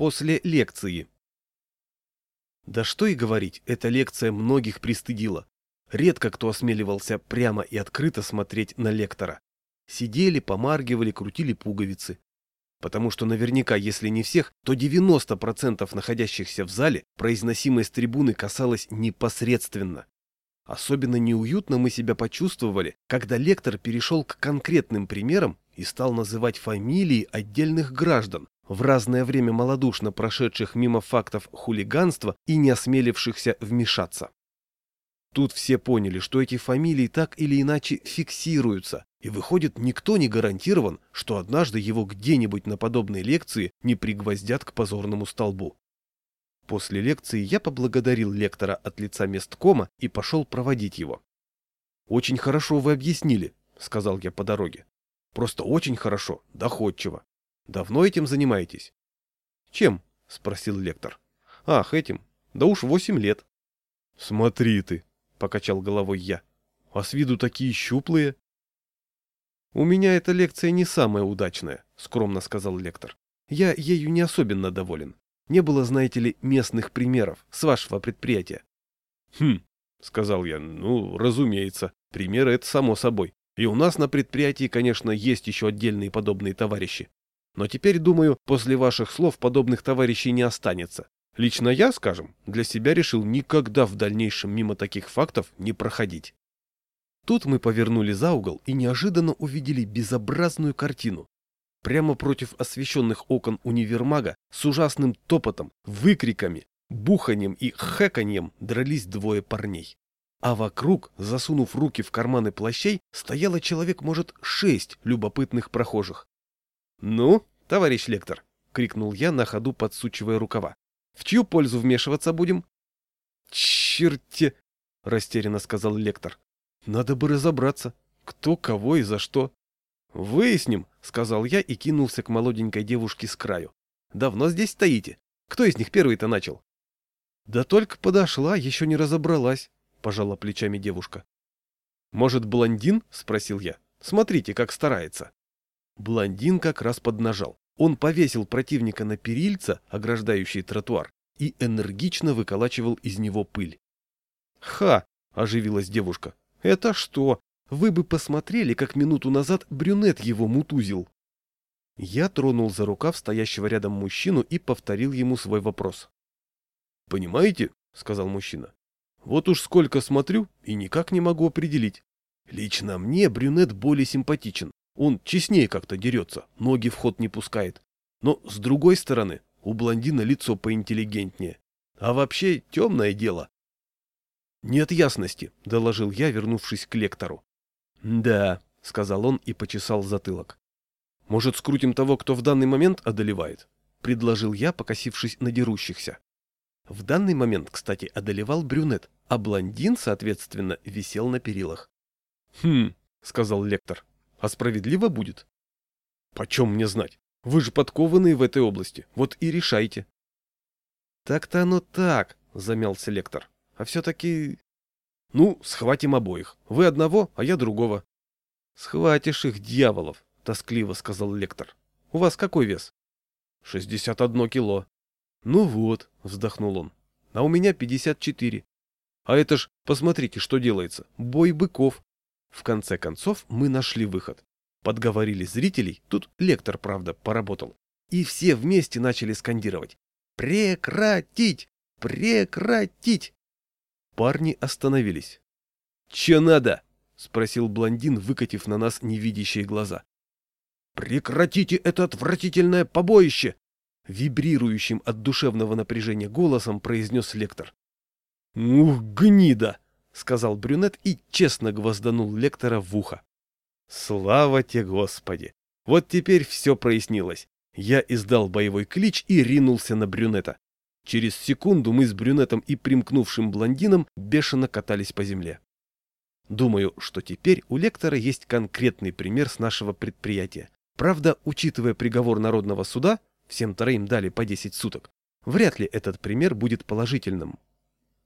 после лекции. Да что и говорить, эта лекция многих пристыдила. Редко кто осмеливался прямо и открыто смотреть на лектора. Сидели, помаргивали, крутили пуговицы. Потому что наверняка, если не всех, то 90% находящихся в зале произносимой с трибуны касалось непосредственно. Особенно неуютно мы себя почувствовали, когда лектор перешел к конкретным примерам и стал называть фамилии отдельных граждан, в разное время малодушно прошедших мимо фактов хулиганства и не осмелившихся вмешаться. Тут все поняли, что эти фамилии так или иначе фиксируются, и выходит, никто не гарантирован, что однажды его где-нибудь на подобной лекции не пригвоздят к позорному столбу. После лекции я поблагодарил лектора от лица месткома и пошел проводить его. «Очень хорошо вы объяснили», — сказал я по дороге. «Просто очень хорошо, доходчиво. Давно этим занимаетесь?» «Чем?» — спросил лектор. «Ах, этим. Да уж восемь лет». «Смотри ты», покачал головой я. А с виду такие щуплые. У меня эта лекция не самая удачная, скромно сказал лектор. Я ею не особенно доволен. Не было, знаете ли, местных примеров с вашего предприятия. Хм, сказал я, ну, разумеется, примеры это само собой. И у нас на предприятии, конечно, есть еще отдельные подобные товарищи. Но теперь, думаю, после ваших слов подобных товарищей не останется. Лично я, скажем, для себя решил никогда в дальнейшем мимо таких фактов не проходить. Тут мы повернули за угол и неожиданно увидели безобразную картину. Прямо против освещенных окон универмага с ужасным топотом, выкриками, буханием и хэканьем дрались двое парней. А вокруг, засунув руки в карманы плащей, стояло человек, может, шесть любопытных прохожих. «Ну, товарищ лектор!» — крикнул я на ходу, подсучивая рукава. В чью пользу вмешиваться будем? Черте, растерянно сказал лектор. Надо бы разобраться, кто кого и за что. Выясним, сказал я и кинулся к молоденькой девушке с краю. Давно здесь стоите? Кто из них первый-то начал? Да только подошла, еще не разобралась, пожала плечами девушка. Может, блондин? спросил я. Смотрите, как старается. Блондин как раз поднажал. Он повесил противника на перильца, ограждающий тротуар, и энергично выколачивал из него пыль. «Ха!» – оживилась девушка. «Это что? Вы бы посмотрели, как минуту назад брюнет его мутузил!» Я тронул за рукав стоящего рядом мужчину и повторил ему свой вопрос. «Понимаете?» – сказал мужчина. «Вот уж сколько смотрю и никак не могу определить. Лично мне брюнет более симпатичен. Он честнее как-то дерется, ноги в ход не пускает. Но, с другой стороны, у блондина лицо поинтеллигентнее. А вообще темное дело. «Нет ясности», — доложил я, вернувшись к лектору. «Да», — сказал он и почесал затылок. «Может, скрутим того, кто в данный момент одолевает?» — предложил я, покосившись на дерущихся. В данный момент, кстати, одолевал брюнет, а блондин, соответственно, висел на перилах. «Хм», — сказал лектор, а справедливо будет? Почем мне знать? Вы же подкованные в этой области. Вот и решайте. Так-то оно так, замялся лектор. А все-таки... Ну, схватим обоих. Вы одного, а я другого. Схватишь их, дьяволов, тоскливо сказал лектор. У вас какой вес? Шестьдесят одно кило. Ну вот, вздохнул он. А у меня пятьдесят четыре. А это ж, посмотрите, что делается. Бой быков. В конце концов мы нашли выход. Подговорили зрителей, тут лектор, правда, поработал. И все вместе начали скандировать. «Прекратить! Прекратить!» Парни остановились. «Че надо?» — спросил блондин, выкатив на нас невидящие глаза. «Прекратите это отвратительное побоище!» Вибрирующим от душевного напряжения голосом произнес лектор. «Ух, гнида!» — сказал брюнет и честно гвозданул лектора в ухо. Слава тебе, Господи! Вот теперь все прояснилось. Я издал боевой клич и ринулся на брюнета. Через секунду мы с брюнетом и примкнувшим блондином бешено катались по земле. Думаю, что теперь у лектора есть конкретный пример с нашего предприятия. Правда, учитывая приговор Народного суда, всем троим дали по 10 суток, вряд ли этот пример будет положительным.